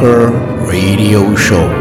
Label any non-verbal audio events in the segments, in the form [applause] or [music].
Metal Bunker Radio Show.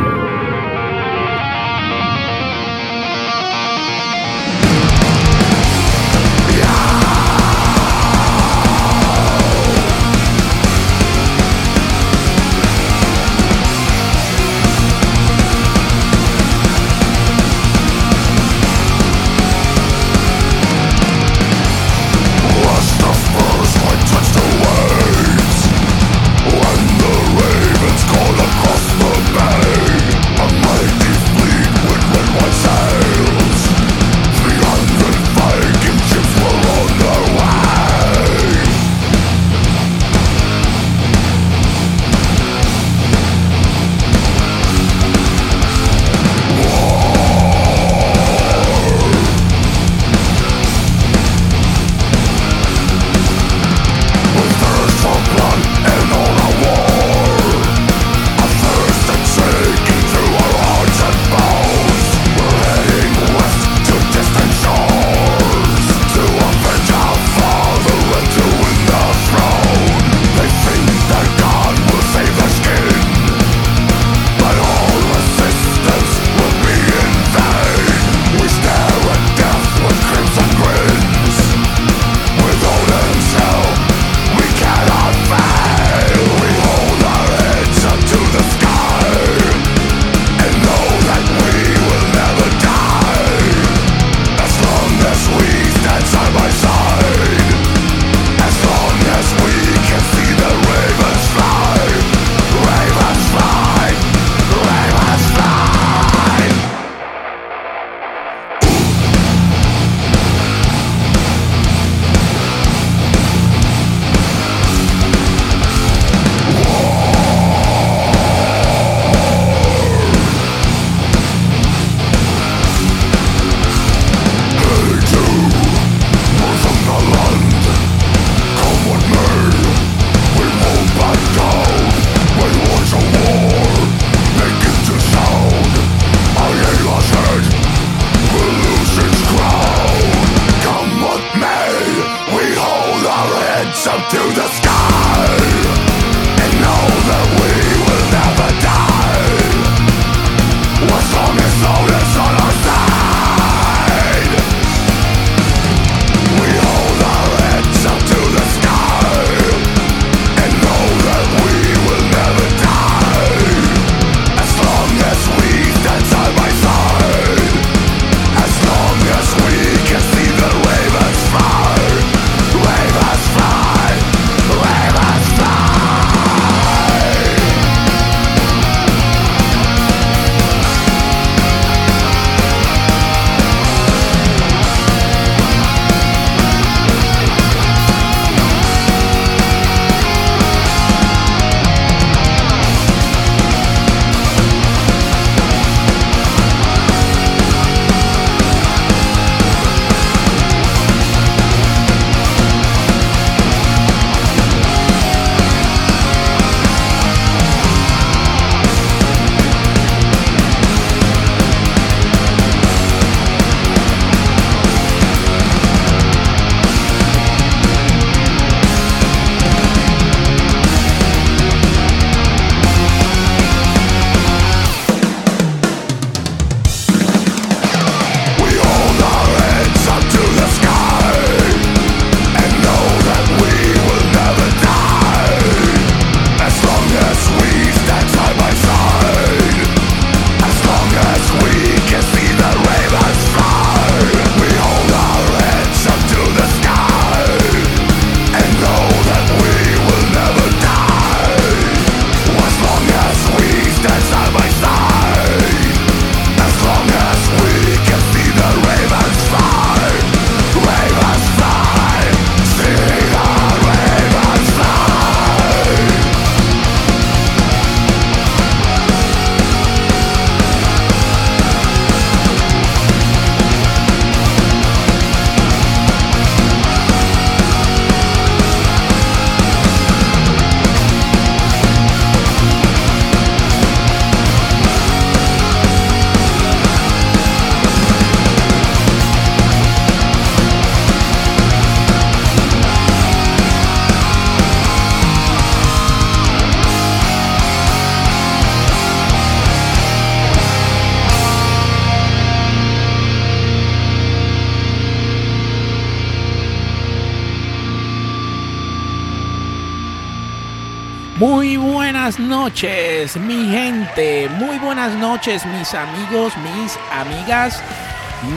Noches, mis amigos, mis amigas,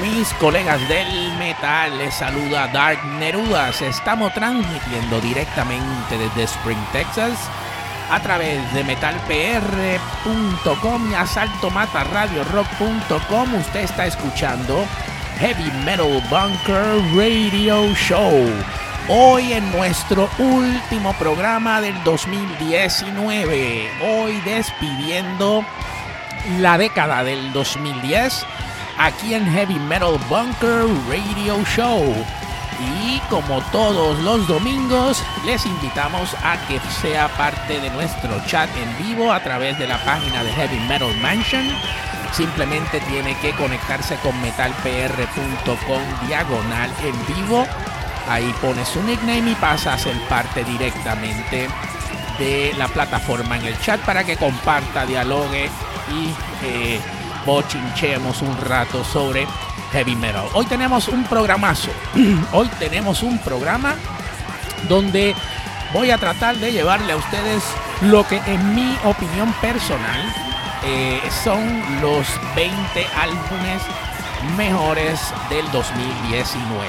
mis colegas del metal. Les saluda Dark Nerudas. Estamos transmitiendo directamente desde Spring, Texas, a través de metalpr.com y asaltomataradiorock.com. Usted está escuchando Heavy Metal Bunker Radio Show hoy en nuestro último programa del 2019. Hoy despidiendo la década del 2010 aquí en Heavy Metal Bunker Radio Show. Y como todos los domingos, les invitamos a que sea parte de nuestro chat en vivo a través de la página de Heavy Metal Mansion. Simplemente tiene que conectarse con metalpr.com diagonal en vivo Ahí pones su nickname y pasa a ser parte directamente de la plataforma en el chat para que comparta, dialogue y eh, bochinchemos un rato sobre heavy metal. Hoy tenemos un programazo. [clears throat] Hoy tenemos un programa donde voy a tratar de llevarle a ustedes lo que en mi opinión personal eh, son los 20 álbumes mejores del 2019.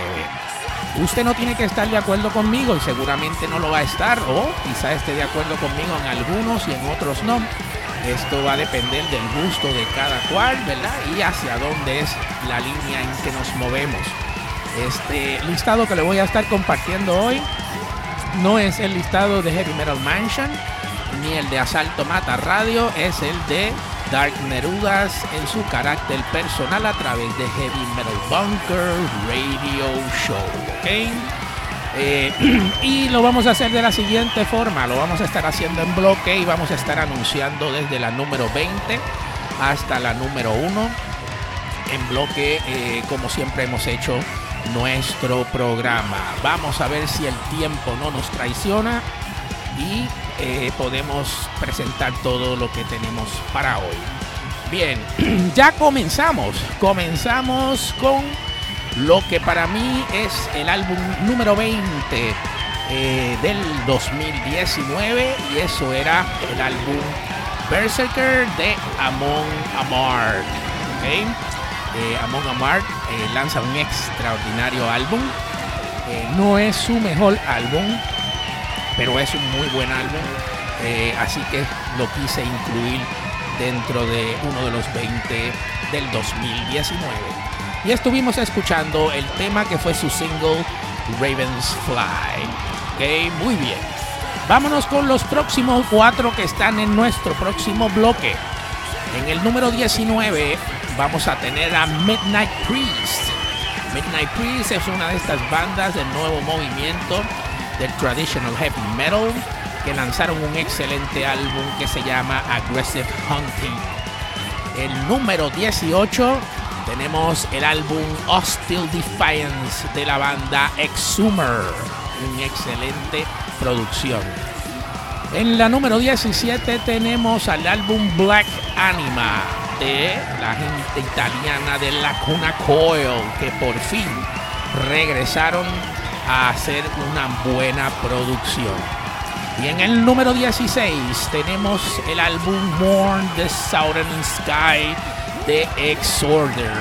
Usted no tiene que estar de acuerdo conmigo y seguramente no lo va a estar o quizá esté de acuerdo conmigo en algunos y en otros no. Esto va a depender del gusto de cada cual, ¿verdad? Y hacia dónde es la línea en que nos movemos. Este listado que le voy a estar compartiendo hoy no es el listado de Heavy Metal Mansion ni el de Asalto Mata Radio, es el de Dark Nerudas en su carácter personal a través de Heavy Metal Bunker Radio Show. ¿ok? Eh, [clears throat] y lo vamos a hacer de la siguiente forma, lo vamos a estar haciendo en bloque y vamos a estar anunciando desde la número 20 hasta la número 1 en bloque eh, como siempre hemos hecho nuestro programa. Vamos a ver si el tiempo no nos traiciona y eh, podemos presentar todo lo que tenemos para hoy. Bien, [clears throat] ya comenzamos. Comenzamos con lo que para mí es el álbum número 20 eh, del 2019 y eso era el álbum Berserker de Amon Amart. ¿okay? Eh, Amon Amart lanza un extraordinario álbum. no es su mejor álbum, pero es un muy buen álbum. Eh, así que lo quise incluir dentro de uno de los 20 del 2019. Y estuvimos escuchando el tema que fue su single Ravens Fly. Ok, muy bien. Vámonos con los próximos cuatro que están en nuestro próximo bloque. En el número 19 vamos a tener a Midnight Priest. Midnight Priest es una de estas bandas del nuevo movimiento del traditional heavy metal que lanzaron un excelente álbum que se llama Aggressive Hunting. El número 18 tenemos el álbum Hostile Defiance de la banda Exhumer, una excelente producción. En la número 17 tenemos al álbum Black Anima de la gente italiana de la Cuna Coil que por fin regresaron a hacer una buena producción. Y en el número 16 tenemos el álbum Mourn the Southern Sky de Exorder.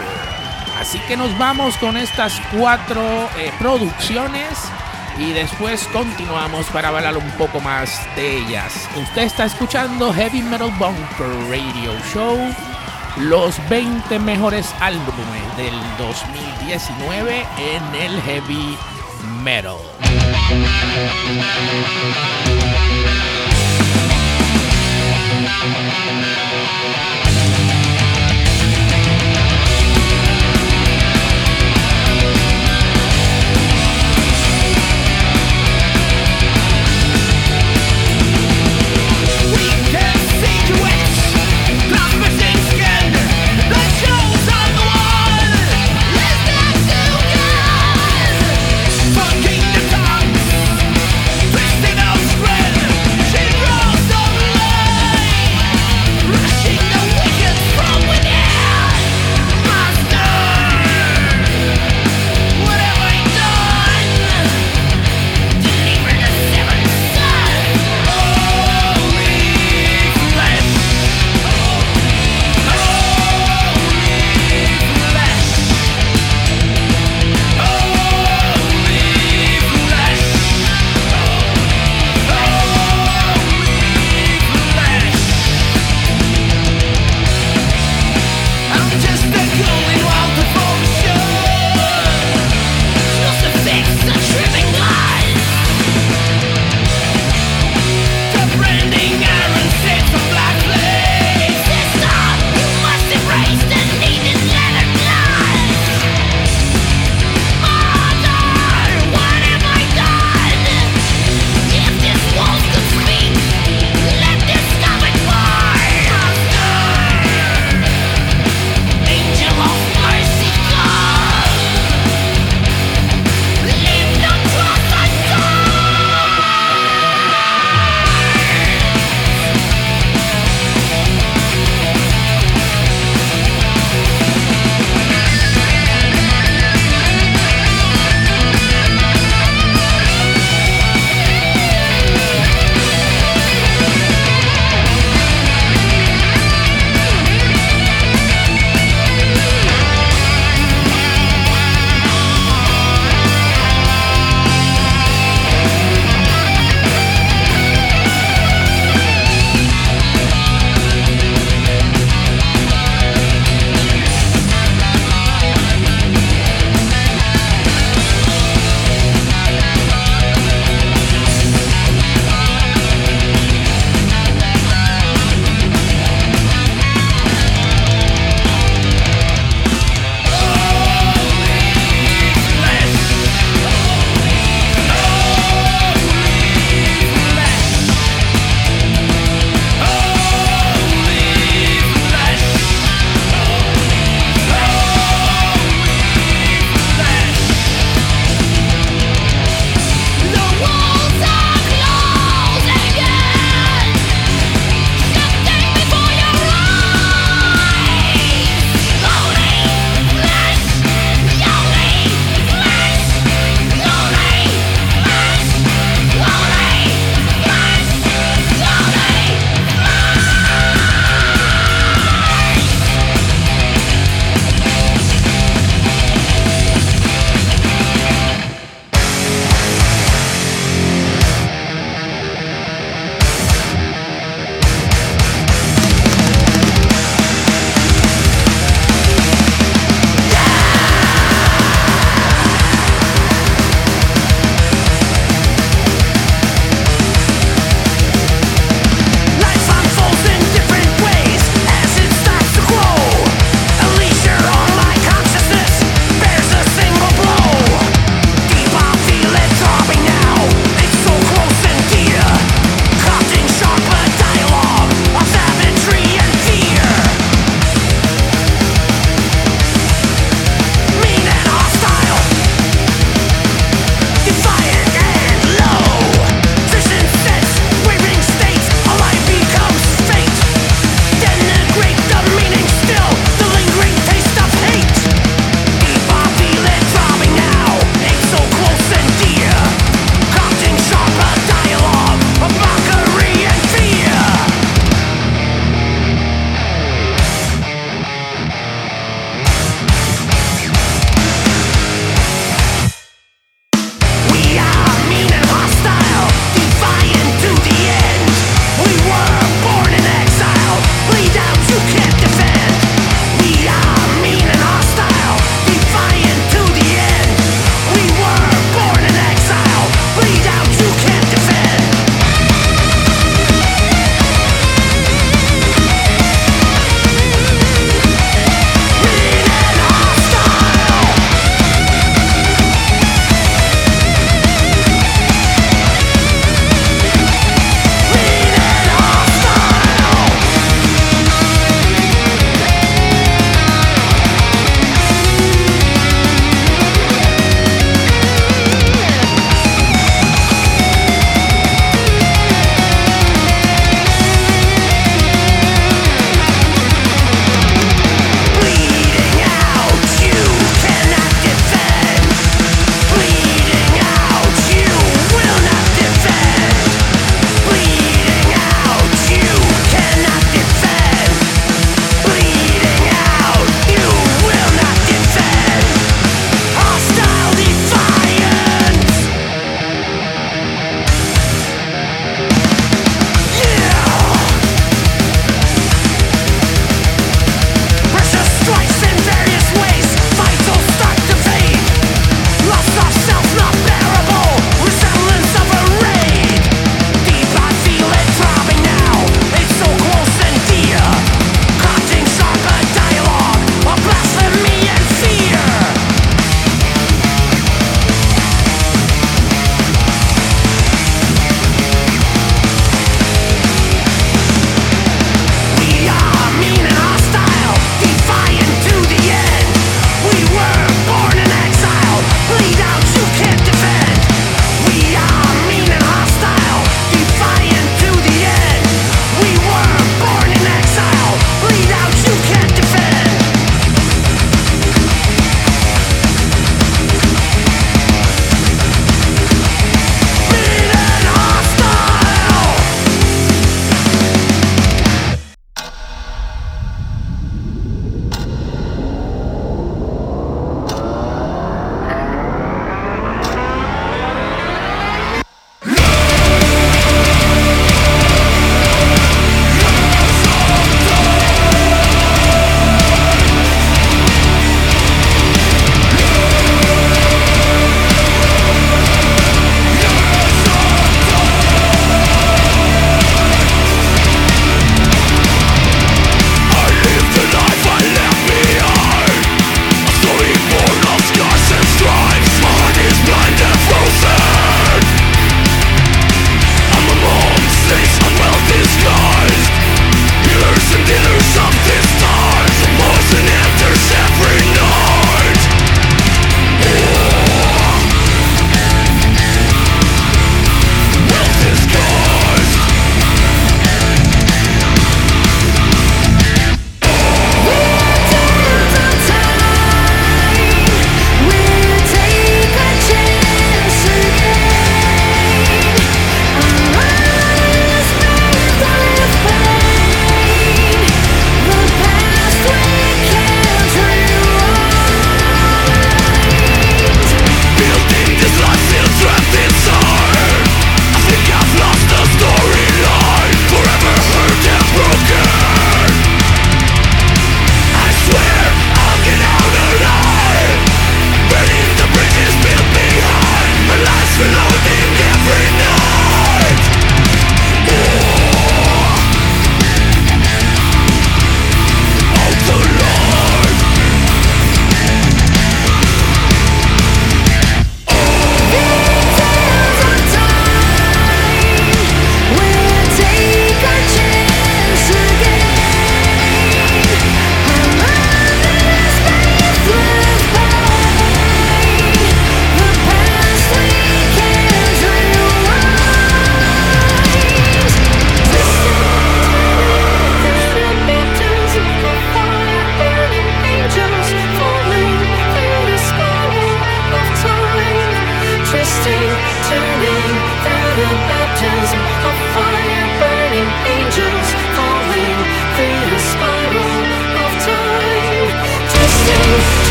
Así que nos vamos con estas cuatro eh, producciones y después continuamos para hablar un poco más de ellas. Usted está escuchando Heavy Metal Bunker Radio Show, los 20 mejores álbumes del 2019 en el Heavy metal.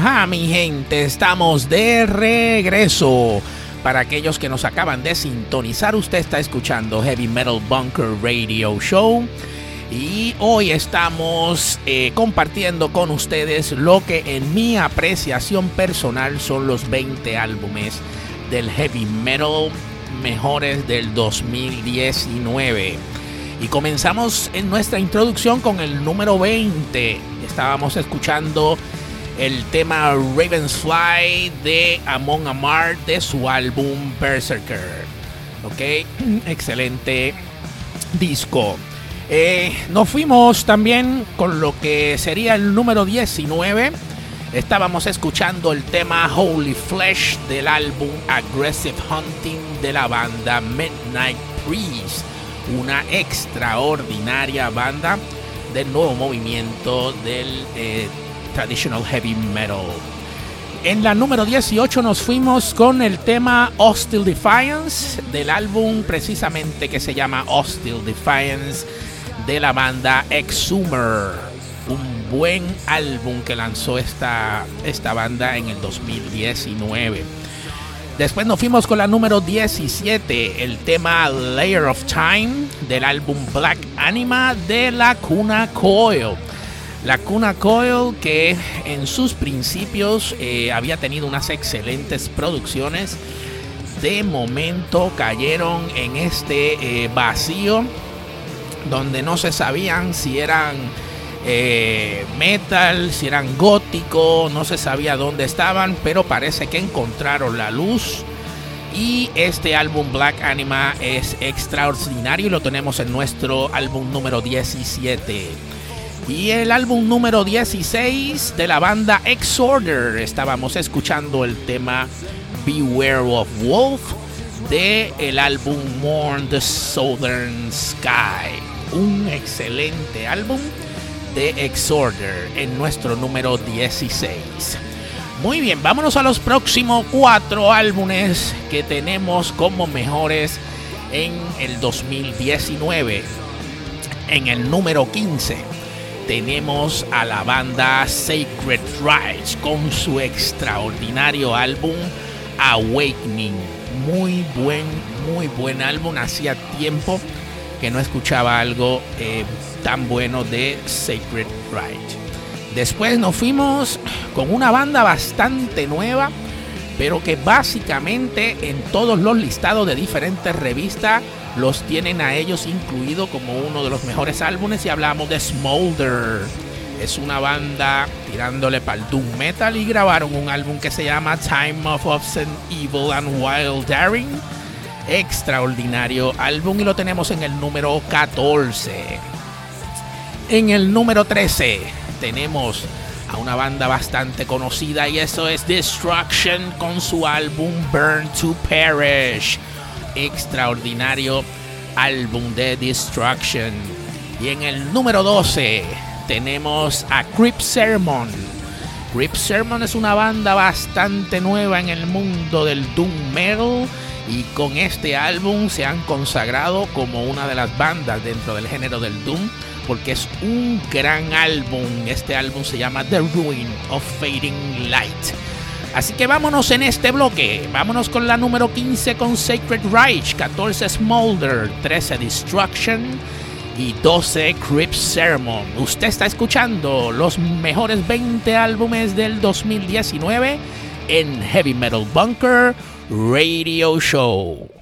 Ajá, mi gente, estamos de regreso. Para aquellos que nos acaban de sintonizar, usted está escuchando Heavy Metal Bunker Radio Show. Y hoy estamos eh, compartiendo con ustedes lo que en mi apreciación personal son los 20 álbumes del heavy metal mejores del 2019. Y comenzamos en nuestra introducción con el número 20. Estábamos escuchando el tema Raven's Fly de Amon Amar de su álbum Berserker. Ok, [clears throat] excelente disco. Eh, nos fuimos también con lo que sería el número 19. Estábamos escuchando el tema Holy Flesh del álbum Aggressive Hunting de la banda Midnight Priest, una extraordinaria banda del nuevo movimiento del eh, traditional heavy metal. En la número 18 nos fuimos con el tema Hostile Defiance del álbum precisamente que se llama Hostile Defiance de la banda Exhumer. Un buen álbum que lanzó esta, esta banda en el 2019. Después nos fuimos con la número 17, el tema Layer of Time del álbum Black Anima de la Cuna Coil. La Cuna Coil que en sus principios eh, había tenido unas excelentes producciones, de momento cayeron en este eh, vacío donde no se sabían si eran eh, metal, si eran gótico, no se sabía dónde estaban, pero parece que encontraron la luz. Y este álbum Black Anima es extraordinario y lo tenemos en nuestro álbum número 17. Y el álbum número 16 de la banda Exorder. Estábamos escuchando el tema Beware of Wolf de álbum Mourn the Southern Sky. Un excelente álbum de Exorder en nuestro número 16. Muy bien, vámonos a los próximos cuatro álbumes que tenemos como mejores en el 2019. En el número 15 tenemos a la banda Sacred Rise con su extraordinario álbum Awakening. Muy buen, muy buen álbum. Hacía tiempo que no escuchaba algo eh, tan bueno de Sacred Rise. Después nos fuimos con una banda bastante nueva, pero que básicamente en todos los listados de diferentes revistas los tienen a ellos incluido como uno de los mejores álbumes y hablamos de Smolder. Es una banda tirándole para el doom metal y grabaron un álbum que se llama Time of Obscene Evil and Wild Daring. Extraordinario álbum y lo tenemos en el número 14. En el número 13 tenemos a una banda bastante conocida y eso es Destruction con su álbum Burn to Perish extraordinario álbum de Destruction. Y en el número 12 tenemos a Creep Sermon. Creep Sermon es una banda bastante nueva en el mundo del Doom Metal y con este álbum se han consagrado como una de las bandas dentro del género del Doom porque es un gran álbum. Este álbum se llama The Ruin of Fading Light. Así que vámonos en este bloque. Vámonos con la número 15 con Sacred Reich, 14 Smolder, 13 Destruction y 12 Crypt Sermon. Usted está escuchando los mejores 20 álbumes del 2019 en Heavy Metal Bunker Radio Show.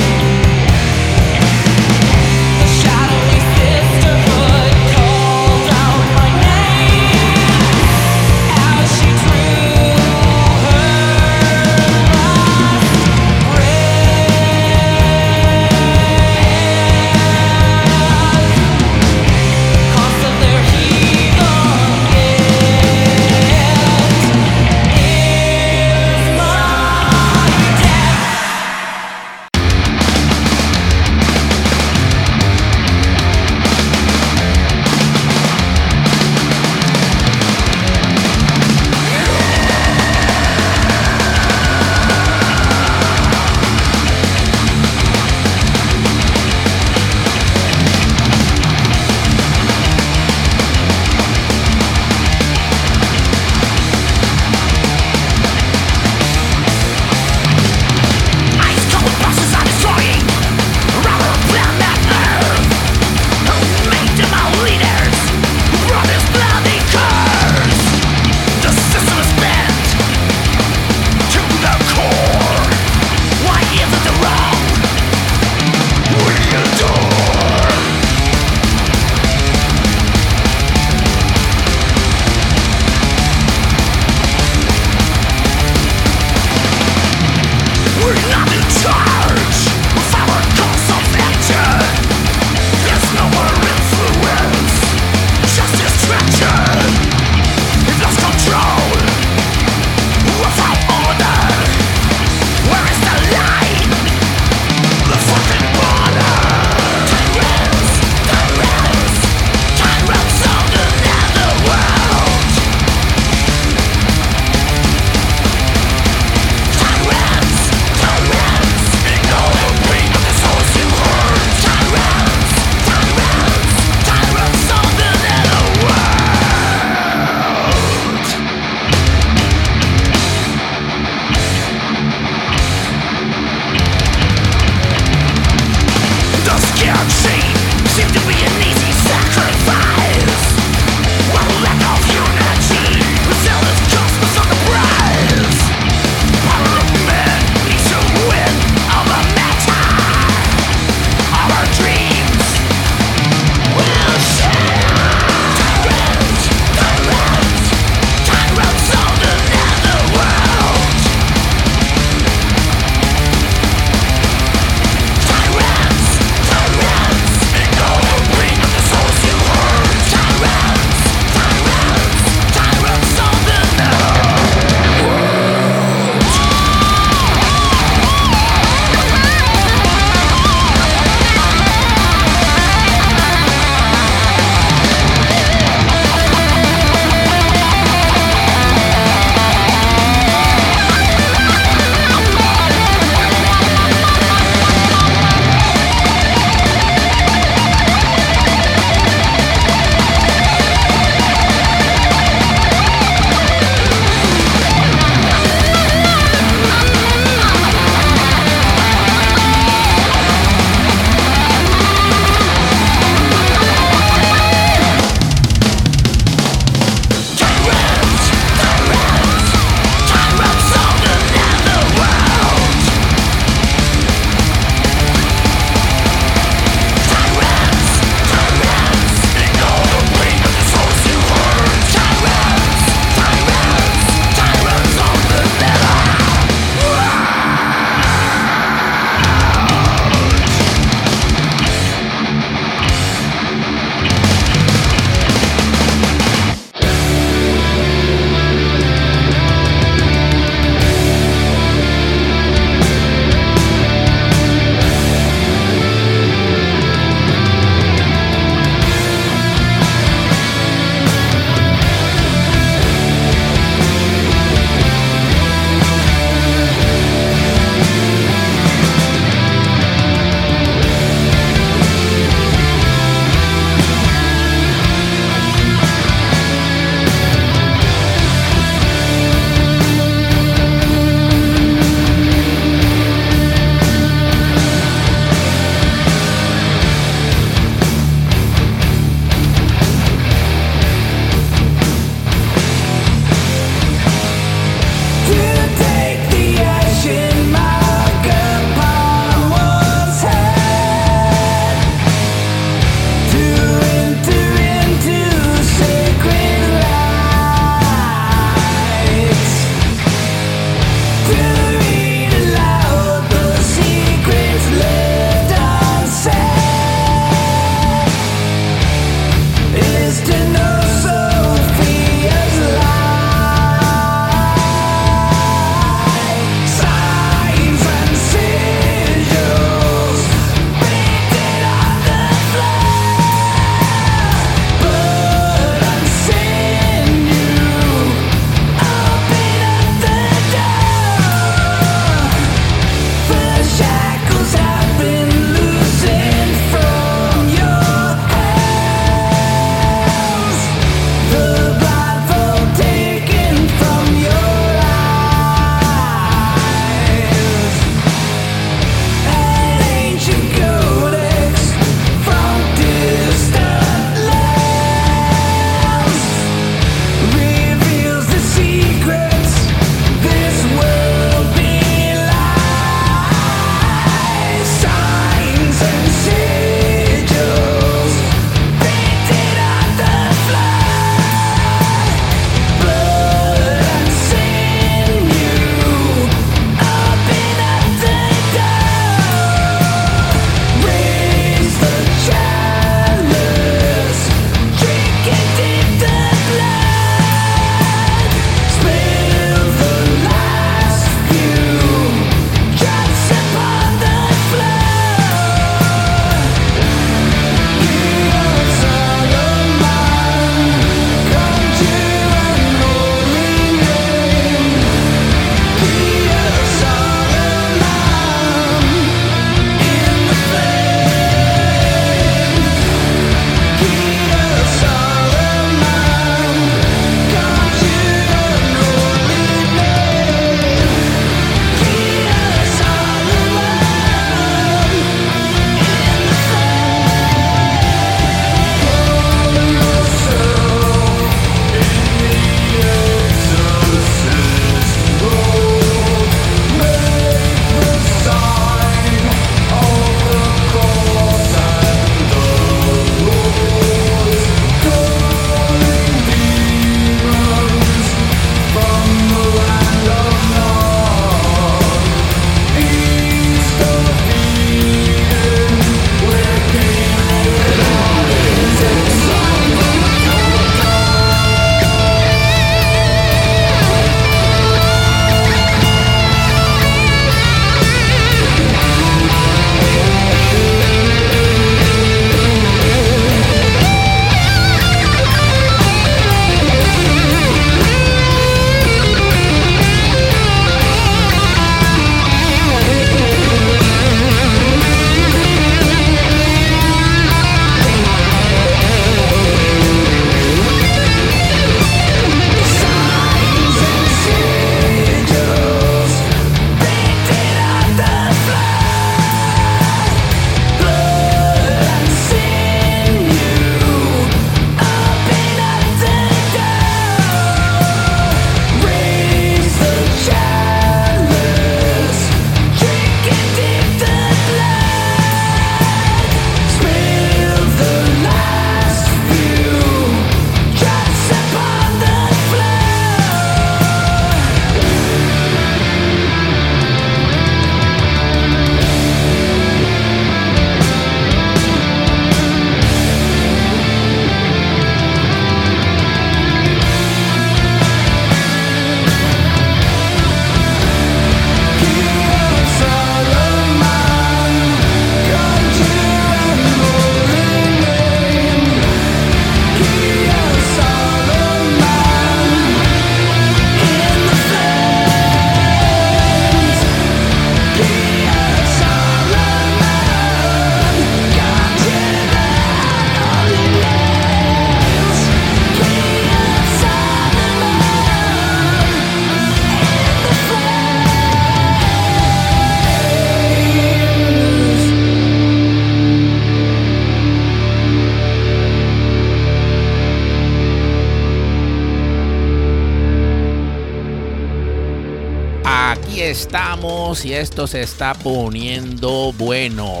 Esto se está poniendo bueno.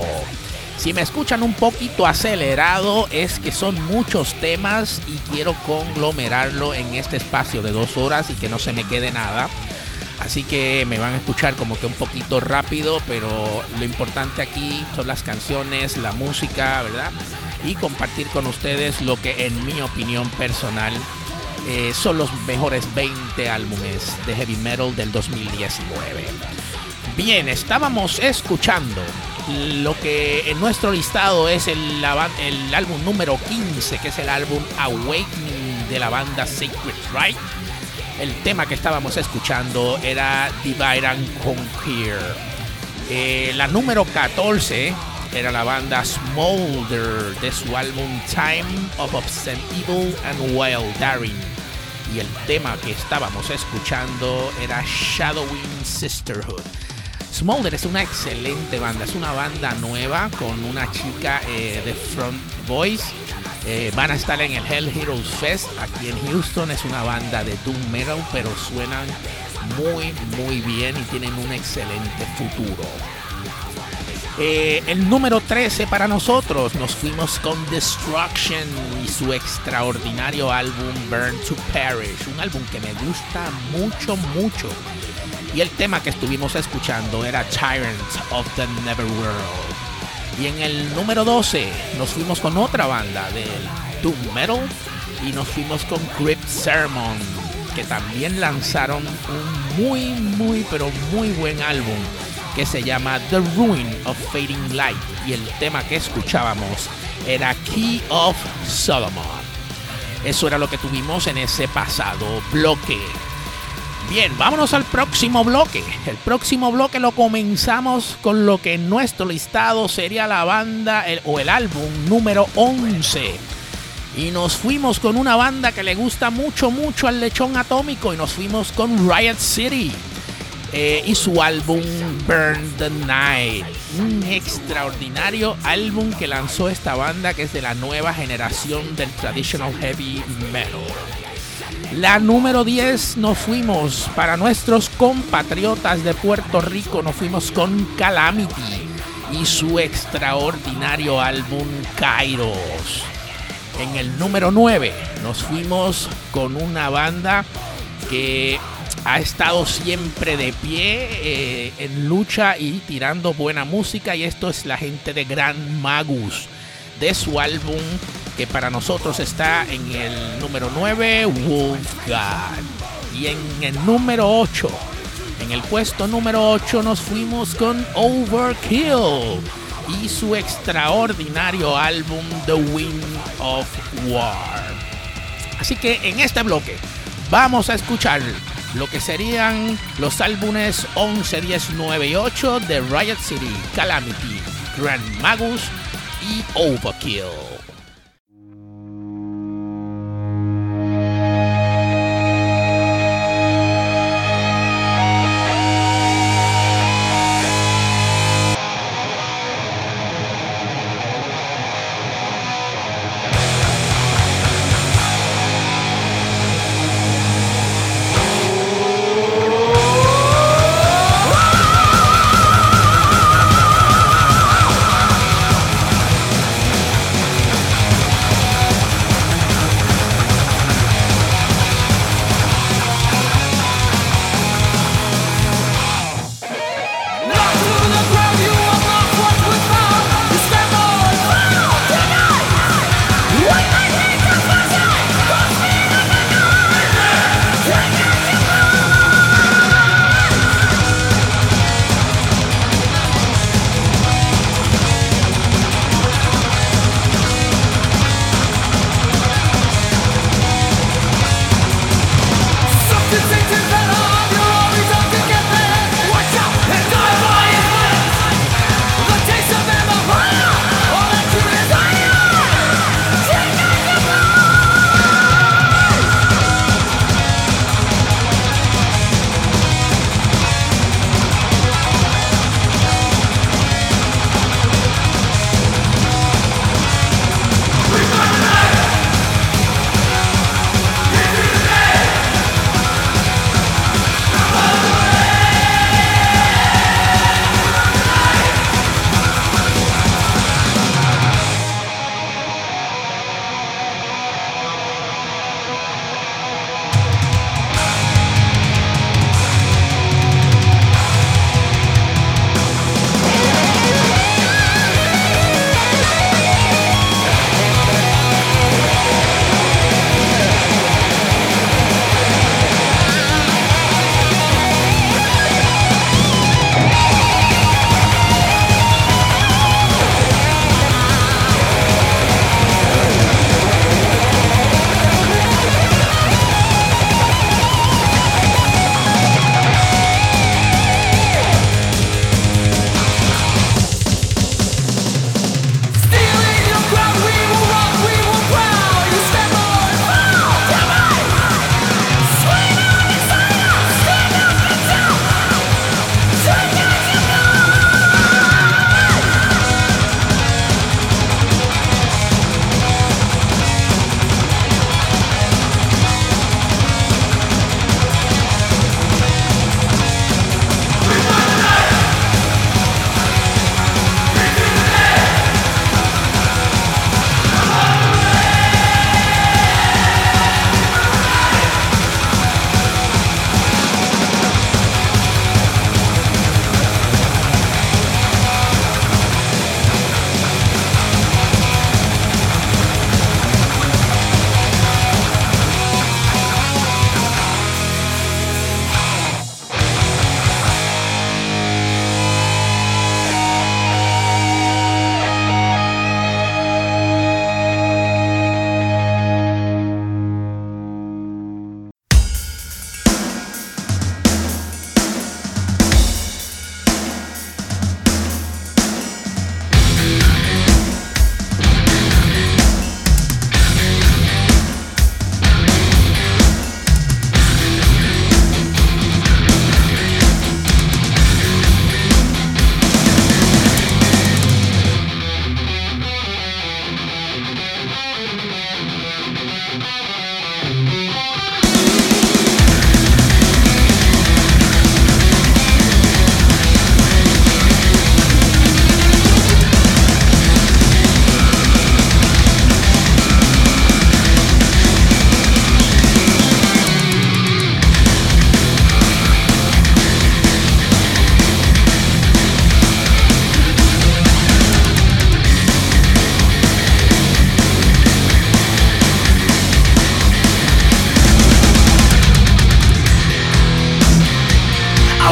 Si me escuchan un poquito acelerado es que son muchos temas y quiero conglomerarlo en este espacio de dos horas y que no se me quede nada. Así que me van a escuchar como que un poquito rápido, pero lo importante aquí son las canciones, la música, ¿verdad? Y compartir con ustedes lo que en mi opinión personal eh, son los mejores 20 álbumes de heavy metal del 2019. Bien, estábamos escuchando lo que en nuestro listado es el, álbum número 15, que es el álbum Awakening de la banda Sacred Right. El tema que estábamos escuchando era Divide and Conquer. Eh, la número 14 era la banda Smolder de su álbum Time of Obscene Evil and Wild Daring. Y el tema que estábamos escuchando era Shadowing Sisterhood. Smolder es una excelente banda, es una banda nueva con una chica eh, de front voice. Eh, van a estar en el Hell Heroes Fest aquí en Houston. Es una banda de doom metal, pero suenan muy, muy bien y tienen un excelente futuro. Eh, el número 13 para nosotros nos fuimos con Destruction y su extraordinario álbum Burn to Perish, un álbum que me gusta mucho, mucho. Y el tema que estuvimos escuchando era Tyrants of the Neverworld. Y en el número 12 nos fuimos con otra banda del Doom Metal y nos fuimos con Crypt Sermon, que también lanzaron un muy, muy, pero muy buen álbum que se llama The Ruin of Fading Light. Y el tema que escuchábamos era Key of Solomon. Eso era lo que tuvimos en ese pasado bloque. Bien, vámonos al próximo bloque. El próximo bloque lo comenzamos con lo que en nuestro listado sería la banda o el álbum número 11. Y nos fuimos con una banda que le gusta mucho, mucho al lechón atómico y nos fuimos con Riot City. Eh, y su álbum Burn the Night. Un extraordinario álbum que lanzó esta banda que es de la nueva generación del traditional heavy metal. La número 10 nos fuimos para nuestros compatriotas de Puerto Rico, nos fuimos con Calamity y su extraordinario álbum Kairos. En el número 9 nos fuimos con una banda que ha estado siempre de pie eh, en lucha y tirando buena música y esto es la gente de Gran Magus de su álbum que para nosotros está en el número 9, Wolf God. Y en el número 8, en el puesto número 8 nos fuimos con Overkill y su extraordinario álbum The Wind of War. Así que en este bloque vamos a escuchar lo que serían los álbumes 11, 10, 9 y 8 de Riot City, Calamity, Grand Magus y Overkill.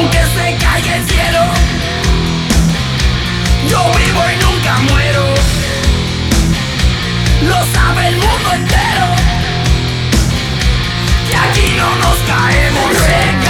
aunque se caiga el cielo. Yo vivo y nunca muero. Lo sabe el mundo entero. Que aquí no nos caemos.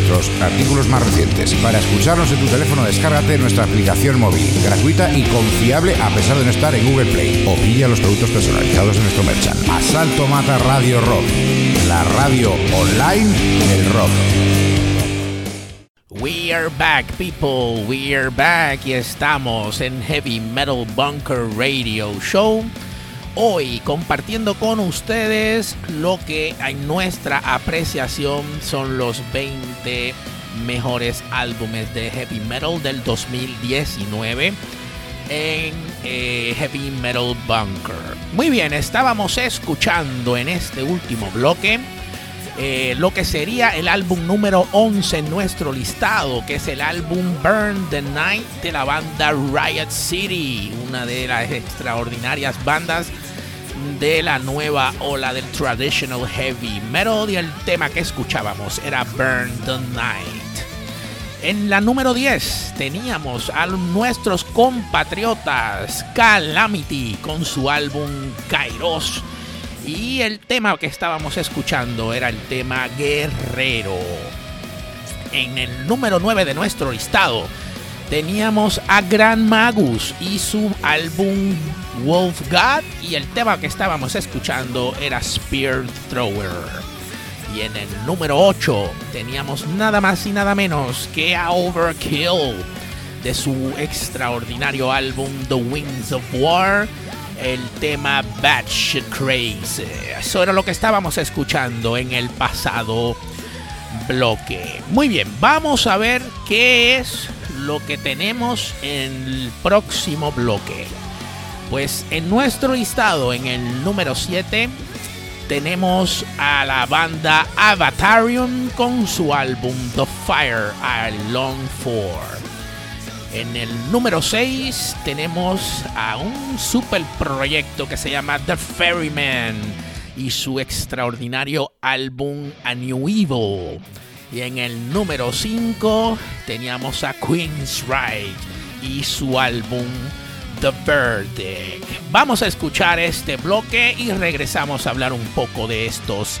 nuestros artículos más recientes. Para escucharnos en tu teléfono, descárgate nuestra aplicación móvil, gratuita y confiable a pesar de no estar en Google Play. O pilla los productos personalizados en nuestro merchant. Asalto Mata Radio Rock, la radio online del rock. We are back, people. We are back y estamos en Heavy Metal Bunker Radio Show. Hoy compartiendo con ustedes lo que en nuestra apreciación son los 20 mejores álbumes de heavy metal del 2019 en eh, Heavy Metal Bunker. Muy bien, estábamos escuchando en este último bloque eh, lo que sería el álbum número 11 en nuestro listado, que es el álbum Burn the Night de la banda Riot City, una de las extraordinarias bandas de la nueva ola del traditional heavy metal y el tema que escuchábamos era Burn the Night. En la número 10 teníamos a nuestros compatriotas Calamity con su álbum Kairos. Y el tema que estábamos escuchando era el tema Guerrero. en el número 9 de nuestro listado teníamos a Gran Magus y su álbum Wolf God y el tema que estábamos escuchando era Spear Thrower. Y en el número 8 teníamos nada más y nada menos que a Overkill de su extraordinario álbum The Wings of War, el tema Batch Crazy. Eso era lo que estábamos escuchando en el pasado bloque. Muy bien, vamos a ver qué es lo que tenemos en el próximo bloque. Pues en nuestro listado, en el número 7, tenemos a la banda Avatarium con su álbum The Fire I Long For. En el número 6 tenemos a un super proyecto que se llama The Ferryman y su extraordinario álbum A New Evil. Y en el número 5 teníamos a Queen's Ride y su álbum The Verdict. Vamos a escuchar este bloque y regresamos a hablar un poco de estos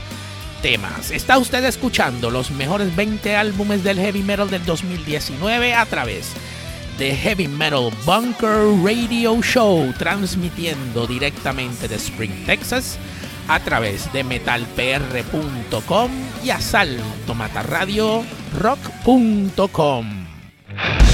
temas. Está usted escuchando los mejores 20 álbumes del heavy metal del 2019 a través de Heavy Metal Bunker Radio Show, transmitiendo directamente de Spring, Texas, a través de metalpr.com y asaltomatarradiorock.com.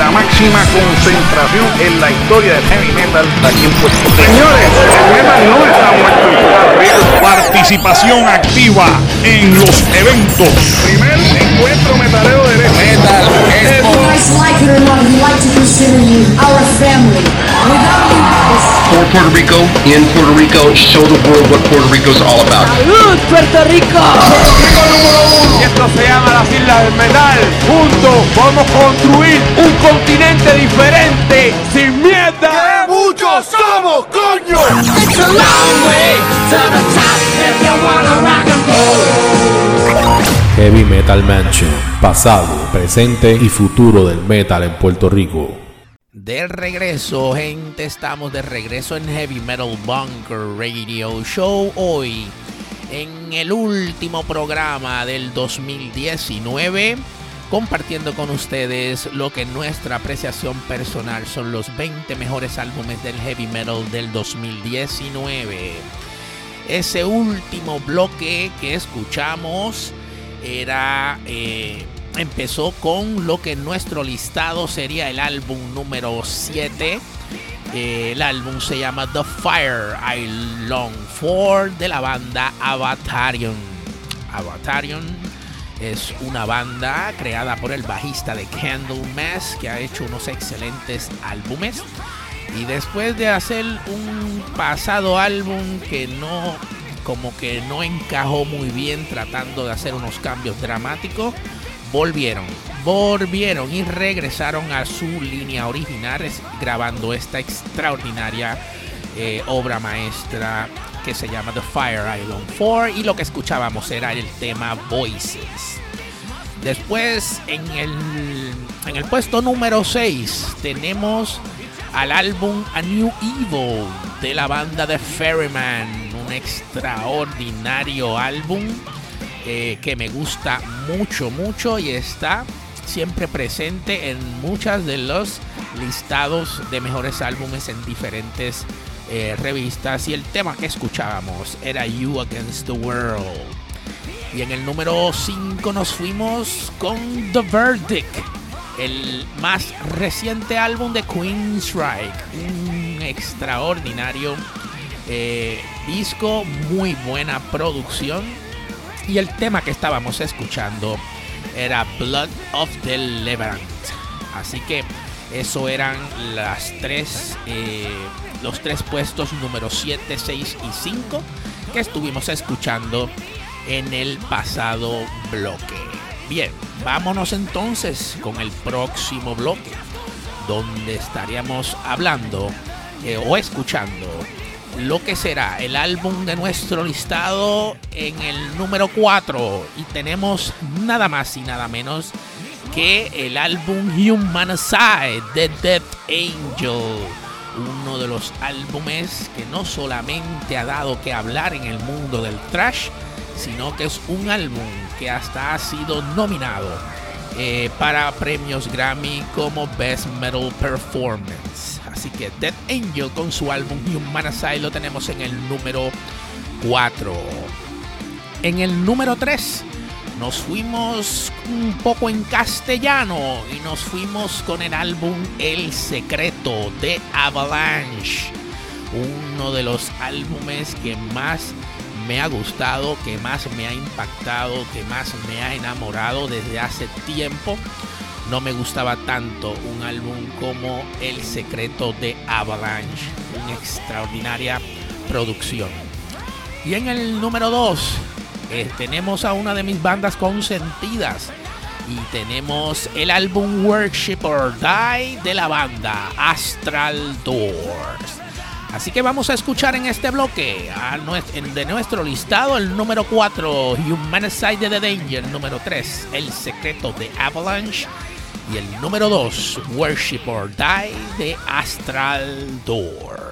La máxima concentración en la historia del heavy metal aquí en Puerto Rico. Señores, el metal no está muerto en Puerto Rico. Participación activa en los eventos. Primer encuentro metalero del metal. Guys like it or not, we like to consider you our family. Without you guys, for Puerto Rico, in Puerto Rico, show the world what Puerto Rico is all about. Y esto se llama las Islas del Metal. Juntos vamos a construir un continente diferente, sin mierda. ¡Que coño! Heavy Metal Mansion, pasado, presente y futuro del metal en Puerto Rico. De regreso, gente, estamos de regreso en Heavy Metal Bunker Radio Show hoy, en el último programa del 2019, compartiendo con ustedes lo que nuestra apreciación personal son los 20 mejores álbumes del heavy metal del 2019. Ese último bloque que escuchamos era eh, empezó con lo que en nuestro listado sería el álbum número 7. Eh, el álbum se llama The Fire I Long For de la banda Avatarion. Avatarion es una banda creada por el bajista de Candlemass que ha hecho unos excelentes álbumes. Y después de hacer un pasado álbum que no como que no encajó muy bien tratando de hacer unos cambios dramáticos, volvieron, volvieron y regresaron a su línea original grabando esta extraordinaria eh, obra maestra que se llama The Fire Island 4 y lo que escuchábamos era el tema Voices. Después en el, en el puesto número 6 tenemos al álbum A New Evil de la banda de Ferryman, un extraordinario álbum eh, que me gusta mucho, mucho y está siempre presente en muchas de los listados de mejores álbumes en diferentes eh, revistas y el tema que escuchábamos era You Against the World. Y en el número 5 nos fuimos con The Verdict, el más reciente álbum de Queensryche, un extraordinario eh, disco, muy buena producción. Y el tema que estábamos escuchando era Blood of the Levant. Así que eso eran las tres, eh, los tres puestos número 7, 6 y 5 que estuvimos escuchando en el pasado bloque. Bien, vámonos entonces con el próximo bloque, donde estaríamos hablando eh, o escuchando lo que será el álbum de nuestro listado en el número 4. Y tenemos nada más y nada menos que el álbum Human Side de Death Angel. De los álbumes que no solamente ha dado que hablar en el mundo del trash, sino que es un álbum que hasta ha sido nominado eh, para premios Grammy como Best Metal Performance. Así que Death Angel con su álbum Humanicide lo tenemos en el número 4. En el número 3 nos fuimos un poco en castellano y nos fuimos con el álbum El Secreto de Avalanche. Uno de los álbumes que más me ha gustado, que más me ha impactado, que más me ha enamorado desde hace tiempo. No me gustaba tanto un álbum como El Secreto de Avalanche. Una extraordinaria producción. Y en el número 2 tenemos a una de mis bandas consentidas. Y tenemos el álbum Worship or Die de la banda Astral Doors. Así que vamos a escuchar en este bloque de nuestro listado el número 4, Humanicide de The Danger, el número 3, El Secreto de Avalanche y el número 2, Worship or Die de Astral Doors.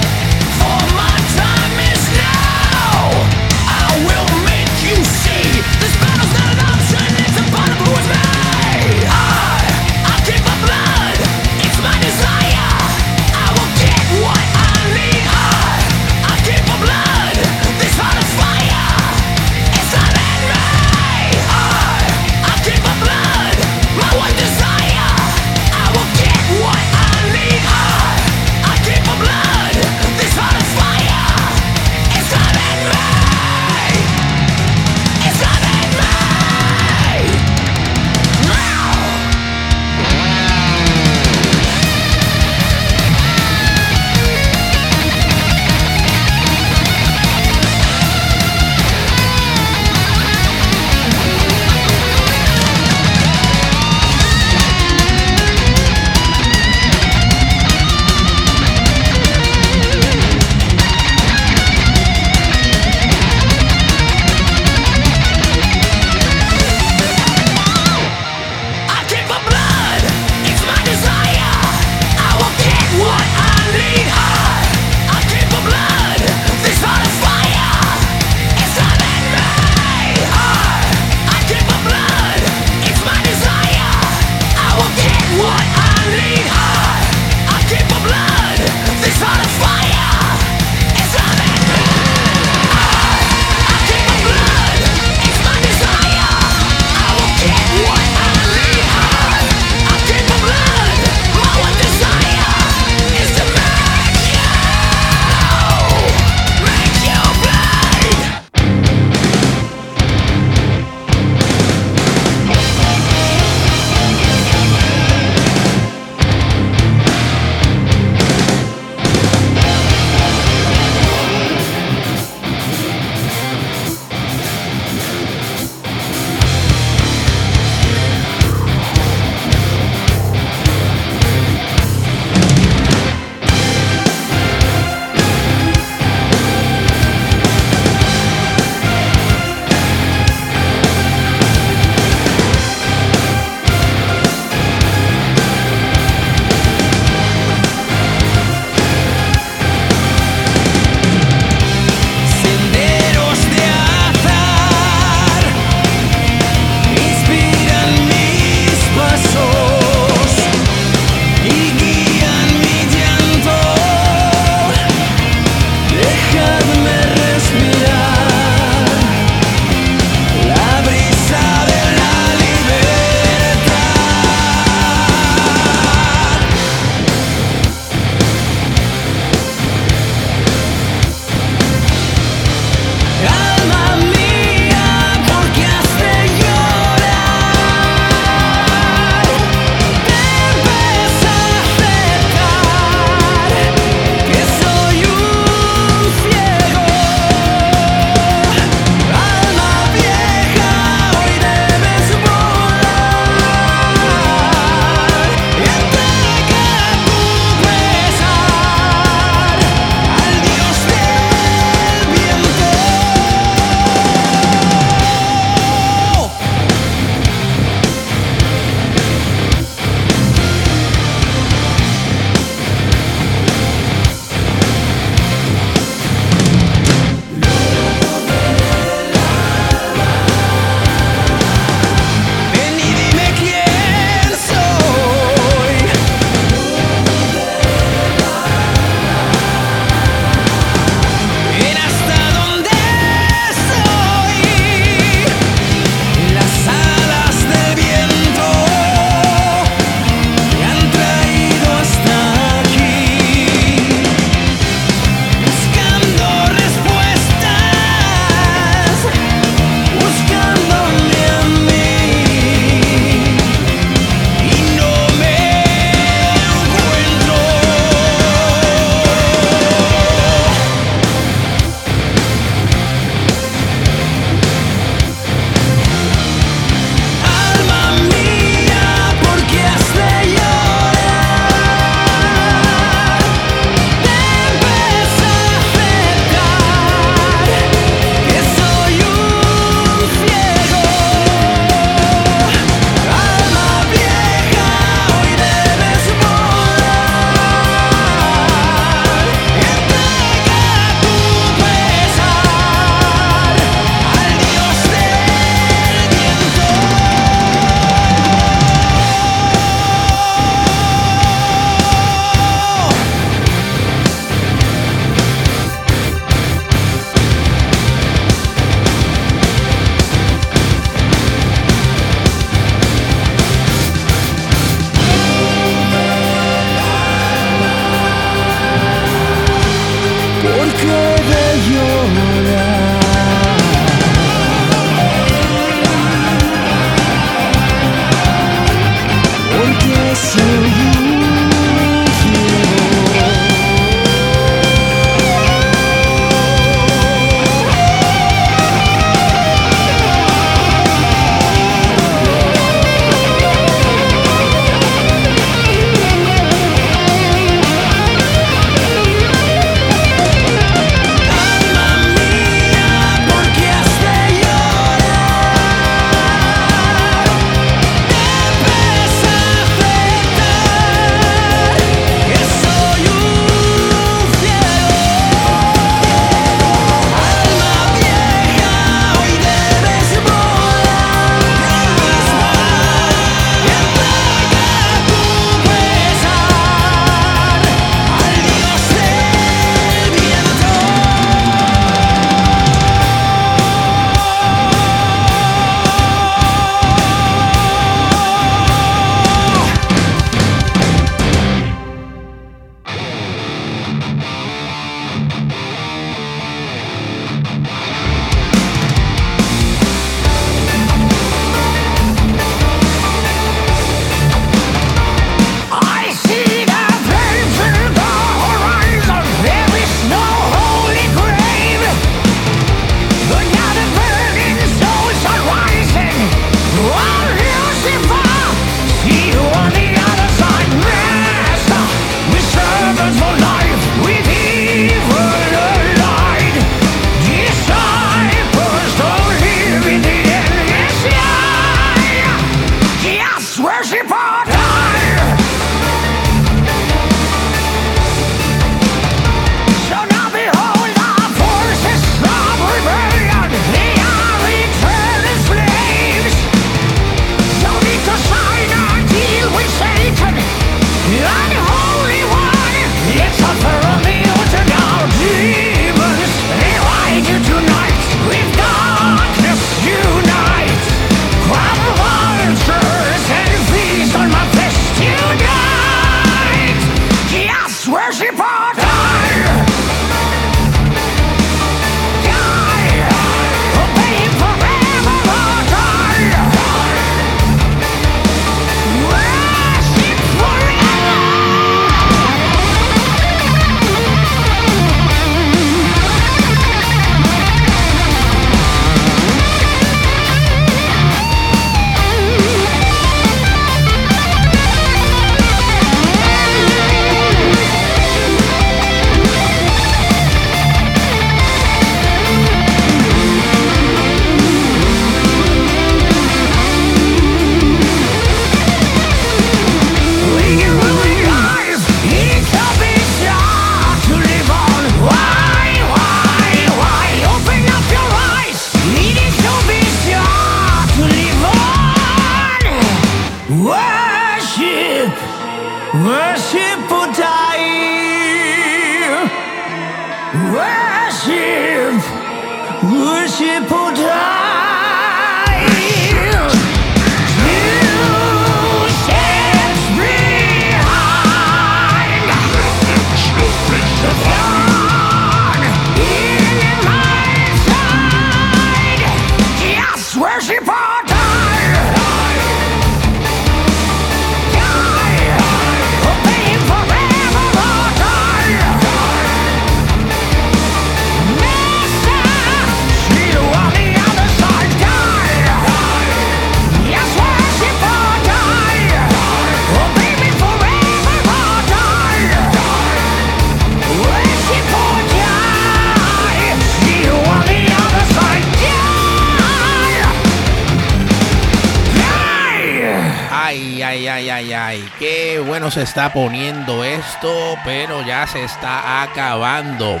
Se está poniendo esto, pero ya se está acabando.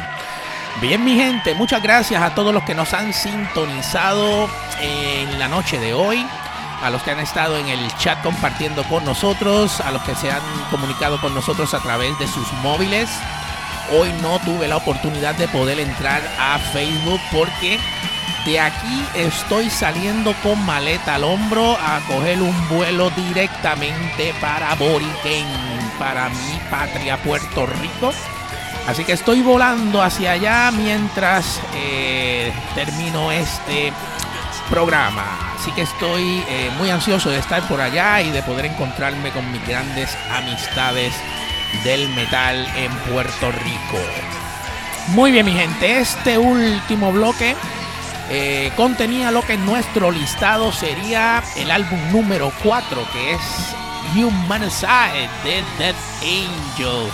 Bien, mi gente, muchas gracias a todos los que nos han sintonizado en la noche de hoy. A los que han estado en el chat compartiendo con nosotros, a los que se han comunicado con nosotros a través de sus móviles. Hoy no tuve la oportunidad de poder entrar a Facebook porque de aquí estoy saliendo con maleta al hombro a coger un vuelo directamente para Boriquén, para mi patria Puerto Rico. Así que estoy volando hacia allá mientras eh, termino este programa. Así que estoy eh, muy ansioso de estar por allá y de poder encontrarme con mis grandes amistades del metal en Puerto Rico. Muy bien, mi gente, este último bloque eh, contenía lo que en nuestro listado sería el álbum número 4, que es Human Side de Death Angel.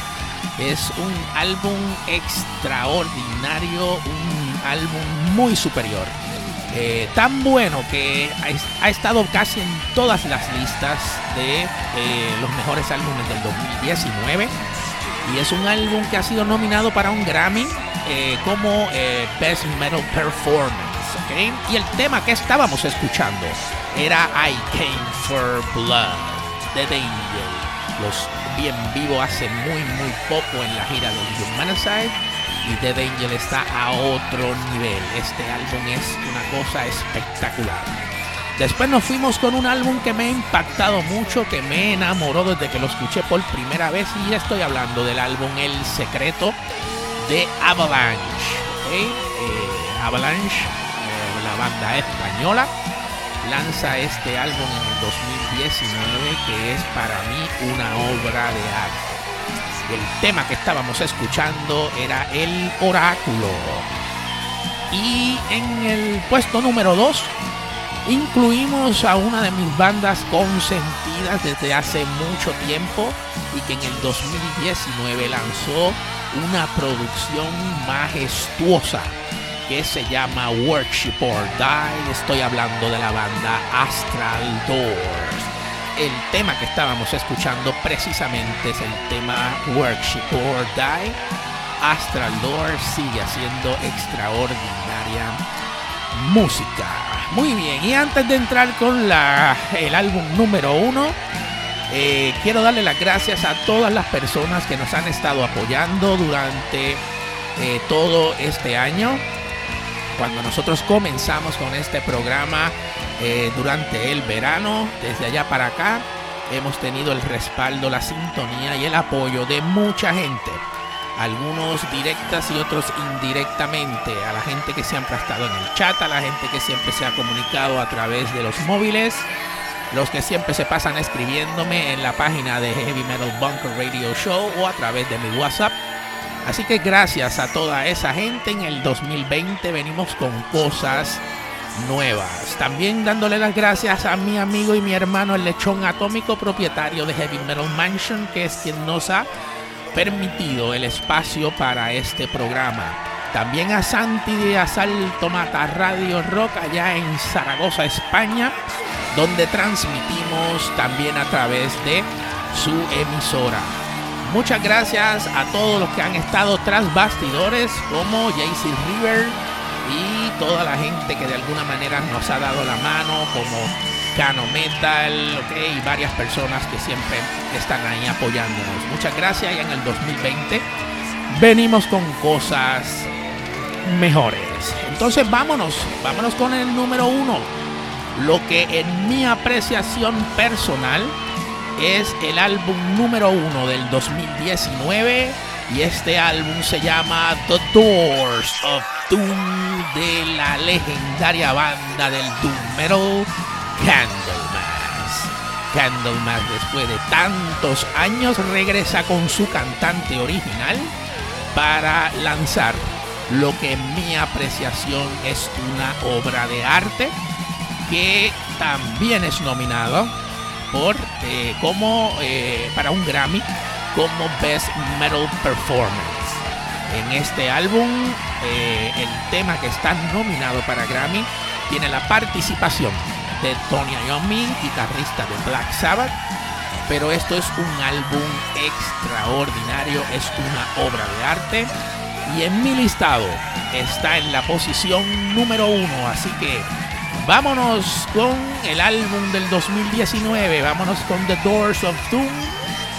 Es un álbum extraordinario, un álbum muy superior. Eh, tan bueno que ha, ha estado casi en todas las listas de eh, los mejores álbumes del 2019. Y es un álbum que ha sido nominado para un Grammy eh, como Best Metal Performance. Y el tema que estábamos escuchando era I Came for Blood de The Angel. Los vi en vivo hace muy muy poco en la gira de Humanicide y Dead Angel está a otro nivel. Este álbum es una cosa espectacular. Después nos fuimos con un álbum que me ha impactado mucho, que me enamoró desde que lo escuché por primera vez y estoy hablando del álbum El Secreto de Avalanche. Eh, Avalanche, eh, la banda española, lanza este álbum en el 2019 que es para mí una obra de arte. El tema que estábamos escuchando era El Oráculo. Y en el puesto número 2 incluimos a una de mis bandas consentidas desde hace mucho tiempo y que en el 2019 lanzó una producción majestuosa que se llama Worship or Die. Estoy hablando de la banda Astral Doors. El tema que estábamos escuchando precisamente es el tema Worship or Die. Astral Doors sigue haciendo extraordinaria música. Muy bien, y antes de entrar con la, el álbum número uno, eh, quiero darle las gracias a todas las personas que nos han estado apoyando durante eh, todo este año. Cuando nosotros comenzamos con este programa eh, durante el verano, desde allá para acá, hemos tenido el respaldo, la sintonía y el apoyo de mucha gente algunos directas y otros indirectamente, a la gente que siempre ha estado en el chat, a la gente que siempre se ha comunicado a través de los móviles, los que siempre se pasan escribiéndome en la página de Heavy Metal Bunker Radio Show o a través de mi WhatsApp. Así que gracias a toda esa gente en el 2020 venimos con cosas nuevas. También dándole las gracias a mi amigo y mi hermano el lechón atómico propietario de Heavy Metal Mansion, que es quien nos ha permitido el espacio para este programa. También a Santi de Asalto Mata Radio Rock allá en Zaragoza, España, donde transmitimos también a través de su emisora. Muchas gracias a todos los que han estado tras bastidores como JC River y toda la gente que de alguna manera nos ha dado la mano como Cano Metal, y varias personas que siempre están ahí apoyándonos. Muchas gracias y en el 2020 venimos con cosas mejores. Entonces vámonos, vámonos con el número uno. Lo que en mi apreciación personal es el álbum número uno del 2019 y este álbum se llama The Doors of Doom de la legendaria banda del Doom Metal Candlemass. Candlemass después de tantos años regresa con su cantante original para lanzar lo que en mi apreciación es una obra de arte que también es nominado por eh, como eh, para un Grammy como Best Metal Performance. En este álbum, eh, el tema que está nominado para Grammy tiene la participación de Tony Iommi, guitarrista de Black Sabbath. Pero esto es un álbum extraordinario, es una obra de arte. Y en mi listado está en la posición número uno. Así que vámonos con el álbum del 2019. Vámonos con The Doors of Doom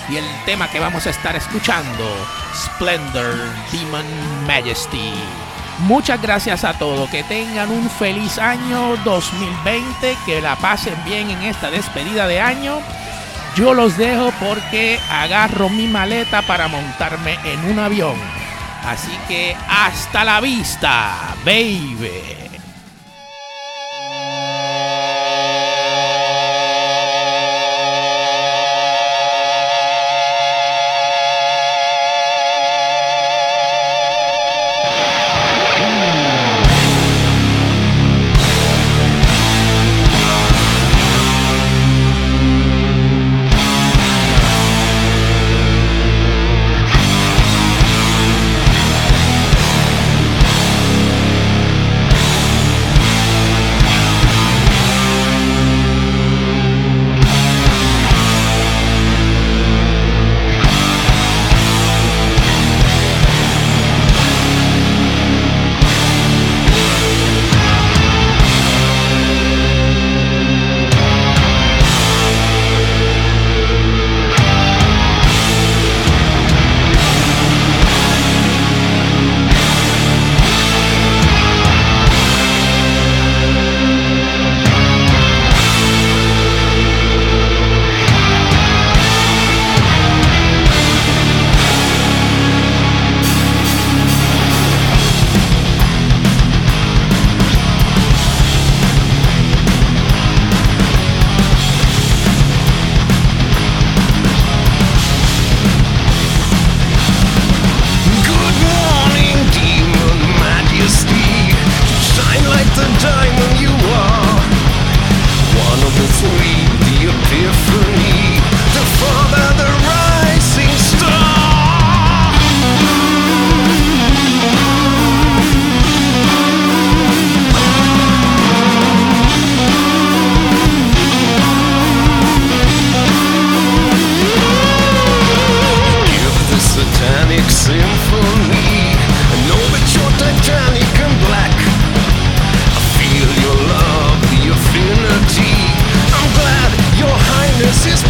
y el tema que vamos a estar escuchando, Splendor Demon Majesty. Muchas gracias a todos, que tengan un feliz año 2020, que la pasen bien en esta despedida de año. Yo los dejo porque agarro mi maleta para montarme en un avión. Así que hasta la vista, baby.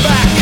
back.